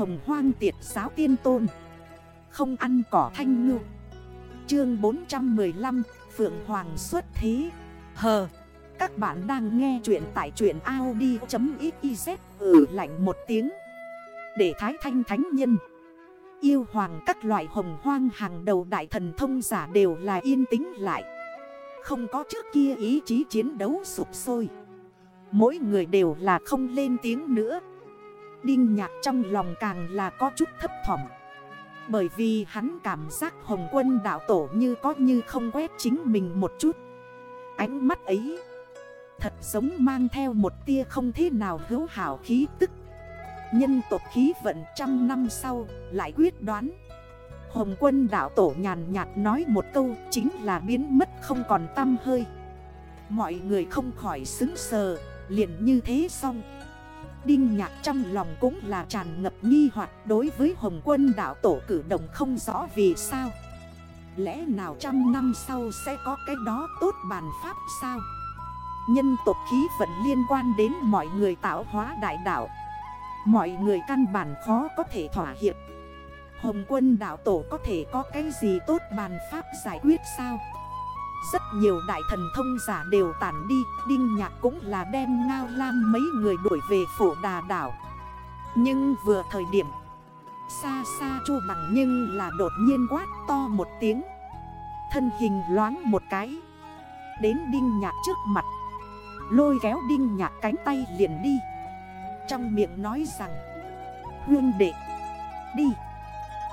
hồng hoang tiệt giáo tiên tôn. Không ăn cỏ thanh ngư. Chương 415 Phượng Hoàng xuất thí Hờ, Các bạn đang nghe chuyện tại chuyện Audi.xyz Ừ lạnh một tiếng. Để thái thanh thánh nhân. Yêu hoàng các loại hồng hoang hàng đầu đại thần thông giả đều là yên tĩnh lại. Không có trước kia ý chí chiến đấu sụp sôi. Mỗi người đều là không lên tiếng nữa. Đinh nhạc trong lòng càng là có chút thấp thỏm. Bởi vì hắn cảm giác hồng quân đạo tổ như có như không quét chính mình một chút. Ánh mắt ấy Thật giống mang theo một tia không thế nào hữu hảo khí tức. Nhân tộc khí vận trăm năm sau lại quyết đoán. Hồng quân đạo tổ nhàn nhạt nói một câu chính là biến mất không còn tâm hơi. Mọi người không khỏi xứng sờ, liền như thế xong. Đinh nhạc trong lòng cũng là tràn ngập nghi hoặc đối với Hồng quân đạo tổ cử động không rõ vì sao. Lẽ nào trăm năm sau sẽ có cái đó tốt bàn pháp sao? Nhân tộc khí vận liên quan đến mọi người tạo hóa đại đạo. Mọi người căn bản khó có thể thỏa hiệp. Hồng quân đạo tổ có thể có cái gì tốt bàn pháp giải quyết sao? Rất nhiều đại thần thông giả đều tản đi, Đinh nhạc cũng là đem ngao lam mấy người đuổi về phổ đà đảo. Nhưng vừa thời điểm Xa xa chu bằng nhưng là đột nhiên quát to một tiếng. Thân hình loáng một cái, Đến đinh nhạc trước mặt. Lôi kéo đinh nhạc cánh tay liền đi. Trong miệng nói rằng Hương đệ, Đi,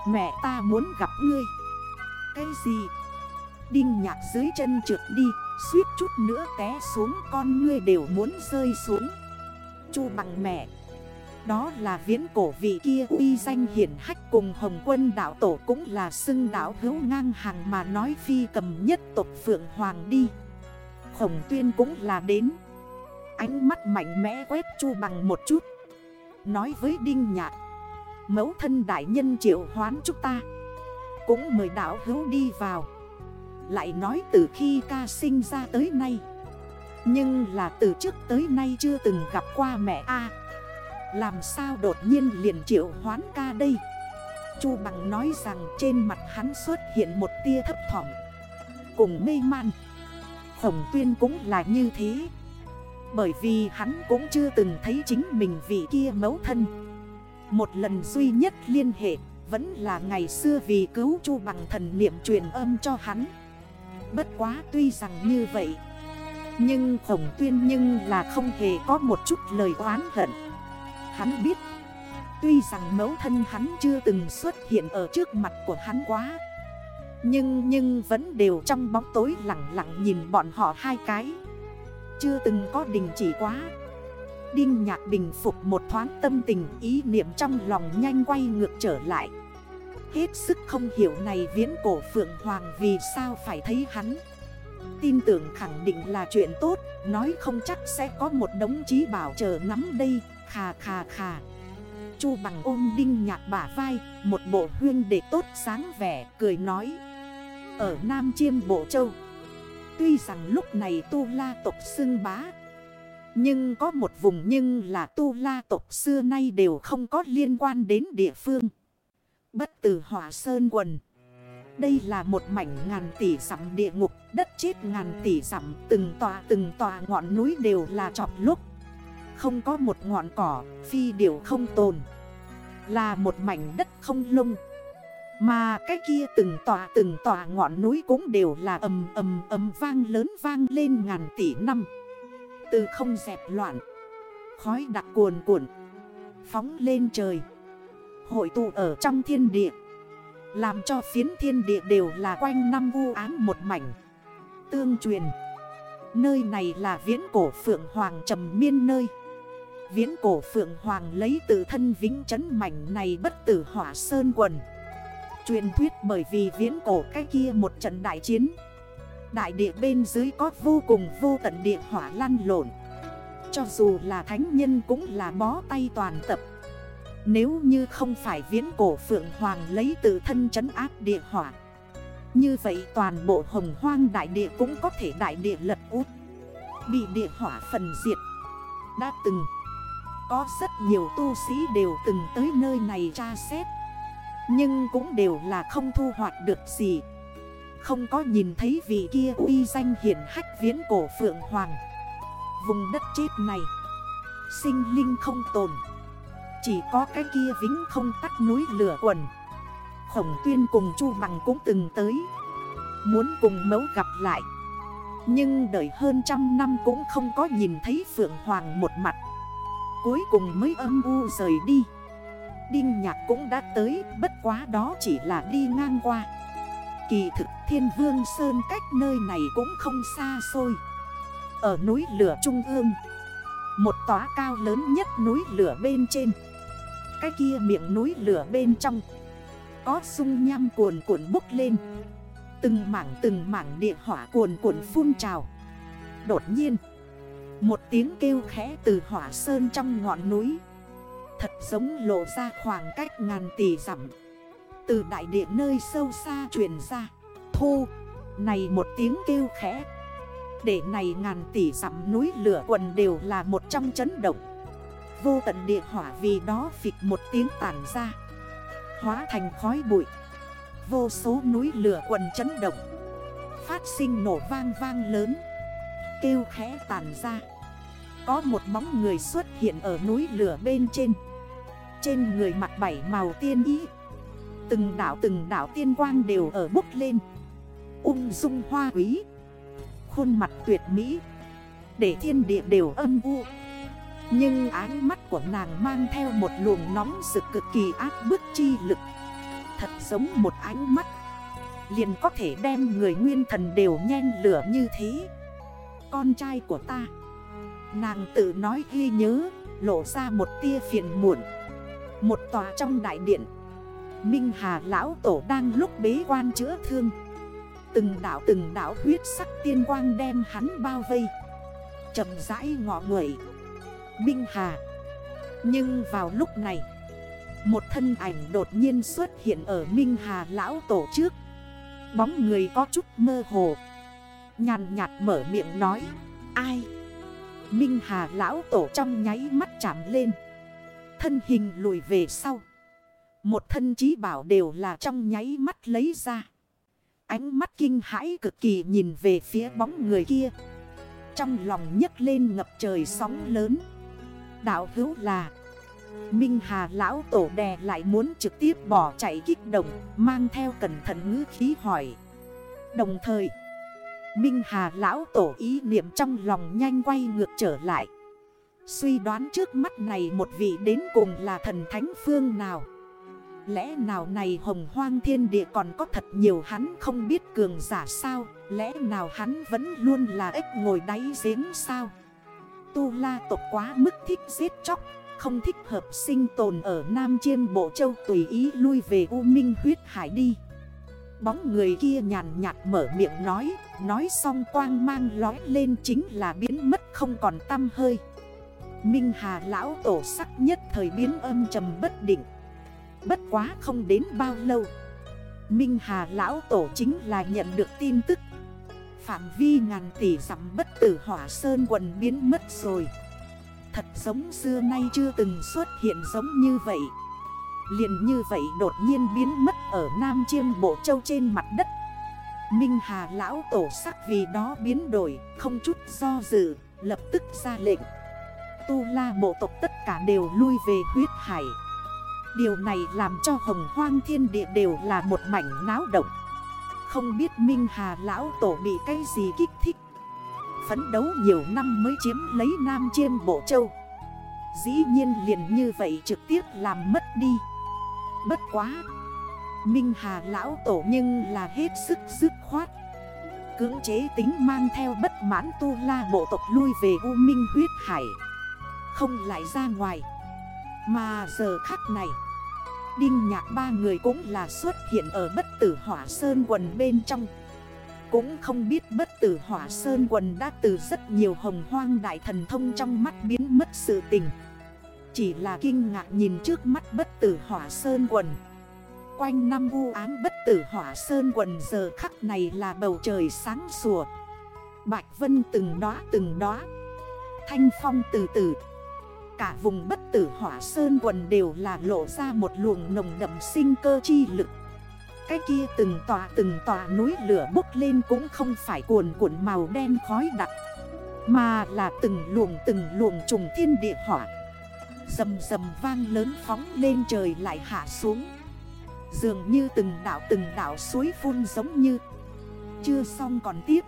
Mẹ ta muốn gặp ngươi. Cái gì? Đinh nhạc dưới chân trượt đi, Suýt chút nữa té xuống, con ngươi đều muốn rơi xuống. Chu bằng mẹ, Đó là viễn cổ vị kia uy danh hiển hách cùng Hồng quân đảo tổ cũng là xưng đảo hữu ngang hàng mà nói phi cầm nhất tộc Phượng Hoàng đi. Khổng tuyên cũng là đến. Ánh mắt mạnh mẽ quét chu bằng một chút. Nói với Đinh Nhạc, Mẫu thân đại nhân triệu hoán chúng ta, Cũng mời đảo hữu đi vào. Lại nói từ khi ca sinh ra tới nay. Nhưng là từ trước tới nay chưa từng gặp qua mẹ A. Làm sao đột nhiên liền triệu hoán ca đây? Chu bằng nói rằng trên mặt hắn xuất hiện một tia thấp thỏm. Cùng mê man. Khổng tuyên cũng là như thế. Bởi vì hắn cũng chưa từng thấy chính mình vị kia mẫu thân. Một lần duy nhất liên hệ Vẫn là ngày xưa vì cứu chu bằng thần niệm truyền âm cho hắn. Bất quá tuy rằng như vậy, Nhưng khổng tuyên nhưng là không hề có một chút lời oán hận. Hắn biết, Tuy rằng mẫu thân hắn chưa từng xuất hiện ở trước mặt của hắn quá, Nhưng nhưng vẫn đều trong bóng tối lặng lặng nhìn bọn họ hai cái. Chưa từng có đình chỉ quá. Đinh nhạc bình phục một thoáng tâm tình, ý niệm trong lòng nhanh quay ngược trở lại. Hết sức không hiểu này viễn cổ Phượng Hoàng vì sao phải thấy hắn. Tin tưởng khẳng định là chuyện tốt, Nói không chắc sẽ có một đống trí bảo chờ nắm đây, Khà khà khà. Chu bằng ôm đinh nhạc bả vai, Một bộ huyên để tốt sáng vẻ, Cười nói. Ở Nam Chiêm Bộ Châu, Tuy rằng lúc này tu la tộc xưng bá, Nhưng có một vùng nhưng là tu la tộc xưa nay đều không có liên quan đến địa phương. Bất tử hỏa sơn quần. Đây là một mảnh ngàn tỷ dặm địa ngục, Đất chết ngàn tỷ dặm, Từng tòa từng tòa ngọn núi đều là chọc lúc. Không có một ngọn cỏ, Phi điều không tồn. Là một mảnh đất không lung. Mà cái kia từng tòa từng tòa ngọn núi cũng đều là ầm ầm ầm vang lớn vang lên ngàn tỷ năm. Từ không dẹp loạn, Khói đặc cuồn cuộn, Phóng lên trời. Hội tụ ở trong thiên địa. Làm cho phiến thiên địa đều là quanh năm vu ám một mảnh. Tương truyền, Nơi này là viễn cổ phượng hoàng trầm miên nơi. Viễn cổ phượng hoàng lấy từ thân vĩnh chấn mảnh này bất tử hỏa sơn quần. Truyền thuyết bởi vì viễn cổ cái kia một trận đại chiến. Đại địa bên dưới có vô cùng vô tận địa hỏa lan lộn. Cho dù là thánh nhân cũng là bó tay toàn tập. Nếu như không phải viễn cổ phượng hoàng lấy tự thân chấn áp địa hỏa, Như vậy toàn bộ hồng hoang đại địa cũng có thể đại địa lật út Bị địa hỏa phần diệt. Đã từng, Có rất nhiều tu sĩ đều từng tới nơi này tra xét, Nhưng cũng đều là không thu hoạch được gì. Không có nhìn thấy vị kia uy danh hiển hách viễn cổ Phượng Hoàng. Vùng đất chết này, Sinh linh không tồn. Chỉ có cái kia vĩnh không tắt núi lửa quần. Khổng tuyên cùng Chu Bằng cũng từng tới, Muốn cùng mấu gặp lại. Nhưng đợi hơn trăm năm cũng không có nhìn thấy Phượng Hoàng một mặt. Cuối cùng mới âm u rời đi. Đinh nhạc cũng đã tới, Bất quá đó chỉ là đi ngang qua. Kỳ thực thiên vương sơn cách nơi này cũng không xa xôi. Ở núi lửa trung ương, Một tòa cao lớn nhất núi lửa bên trên. Cái kia miệng núi lửa bên trong. Có sung nham cuồn cuộn bốc lên. Từng mảng từng mảng địa hỏa cuồn cuộn phun trào. Đột nhiên, Một tiếng kêu khẽ từ hỏa sơn trong ngọn núi. Thật giống lộ ra khoảng cách ngàn tỷ dặm. Từ đại địa nơi sâu xa truyền ra. Thu Này một tiếng kêu khẽ. Để này ngàn tỷ dặm núi lửa quần đều là một trong chấn động. Vô tận địa hỏa vì đó phịch một tiếng tản ra. Hóa thành khói bụi. Vô số núi lửa quần chấn động. Phát sinh nổ vang vang lớn. Kêu khẽ tàn ra. Có một bóng người xuất hiện ở núi lửa bên trên. Trên người mặt bảy màu tiên ý. Từng đảo từng đảo tiên quang đều ở bốc lên. Ung dung hoa quý. Khuôn mặt tuyệt mỹ. Để thiên địa đều âm u. Nhưng ánh mắt của nàng mang theo một luồng nóng rực cực kỳ ác bức chi lực. Thật giống một ánh mắt. Liền có thể đem người nguyên thần đều nhen lửa như thế. Con trai của ta. Nàng tự nói ghi nhớ, Lộ ra một tia phiền muộn. Một tòa trong đại điện. Minh Hà Lão Tổ đang lúc bế quan chữa thương. Từng đảo từng đảo huyết sắc tiên quang đem hắn bao vây. Chậm rãi ngọ nguậy Minh Hà. Nhưng vào lúc này, một thân ảnh đột nhiên xuất hiện ở Minh Hà Lão Tổ trước. Bóng người có chút mơ hồ. Nhàn nhạt mở miệng nói, Ai? Minh Hà Lão Tổ trong nháy mắt chạm lên. Thân hình lùi về sau. Một thân trí bảo đều là trong nháy mắt lấy ra. Ánh mắt kinh hãi cực kỳ nhìn về phía bóng người kia. Trong lòng nhấc lên ngập trời sóng lớn. Đạo hữu là Minh Hà lão tổ đè lại muốn trực tiếp bỏ chạy kích động, Mang theo cẩn thận ngữ khí hỏi. Đồng thời, Minh Hà lão tổ ý niệm trong lòng nhanh quay ngược trở lại. Suy đoán trước mắt này một vị đến cùng là thần thánh phương nào? Lẽ nào này hồng hoang thiên địa còn có thật nhiều hắn không biết cường giả sao? Lẽ nào hắn vẫn luôn là ếch ngồi đáy giếng sao? Tu la tộc quá mức thích giết chóc, không thích hợp sinh tồn ở Nam Chiêm Bộ Châu tùy ý lui về U Minh huyết hải đi. Bóng người kia nhàn nhạt mở miệng nói Nói xong quang mang lói lên chính là biến mất không còn tâm hơi. Minh Hà lão tổ sắc nhất thời biến âm trầm bất định. Bất quá không đến bao lâu, Minh Hà lão tổ chính là nhận được tin tức Phạm vi ngàn tỷ dặm bất tử hỏa sơn quần biến mất rồi. Thật giống xưa nay chưa từng xuất hiện giống như vậy. Liền như vậy đột nhiên biến mất ở Nam Chiêm Bộ Châu trên mặt đất. Minh Hà lão tổ sắc vì đó biến đổi, Không chút do dự, Lập tức ra lệnh. Tu la bộ tộc tất cả đều lui về huyết hải. Điều này làm cho hồng hoang thiên địa đều là một mảnh náo động. Không biết Minh Hà lão tổ bị cái gì kích thích. Phấn đấu nhiều năm mới chiếm lấy Nam Chiêm Bộ Châu. Dĩ nhiên liền như vậy trực tiếp làm mất đi. Bất quá, Minh Hà lão tổ nhưng là hết sức dứt khoát. Cưỡng chế tính mang theo bất mãn tu la bộ tộc lui về U Minh huyết hải. Không lại ra ngoài. Mà giờ khắc này Đinh nhạc ba người cũng là xuất hiện ở bất tử hỏa sơn quần bên trong. Cũng không biết bất tử hỏa sơn quần đã từ rất nhiều hồng hoang đại thần thông trong mắt biến mất sự tình. Chỉ là kinh ngạc nhìn trước mắt bất tử hỏa sơn quần. Quanh năm u án bất tử hỏa sơn quần giờ khắc này là bầu trời sáng sủa. Bạch vân từng đóa từng đóa. Thanh phong từ từ. Cả vùng bất tử hỏa sơn quần đều là lộ ra một luồng nồng đậm sinh cơ chi lực. Cái kia từng tòa từng tòa núi lửa bốc lên cũng không phải cuồn cuộn màu đen khói đặc, Mà là từng luồng từng luồng trùng thiên địa hỏa. Dầm dầm vang lớn phóng lên trời lại hạ xuống. Dường như từng đảo từng đảo suối phun giống như Chưa xong còn tiếp.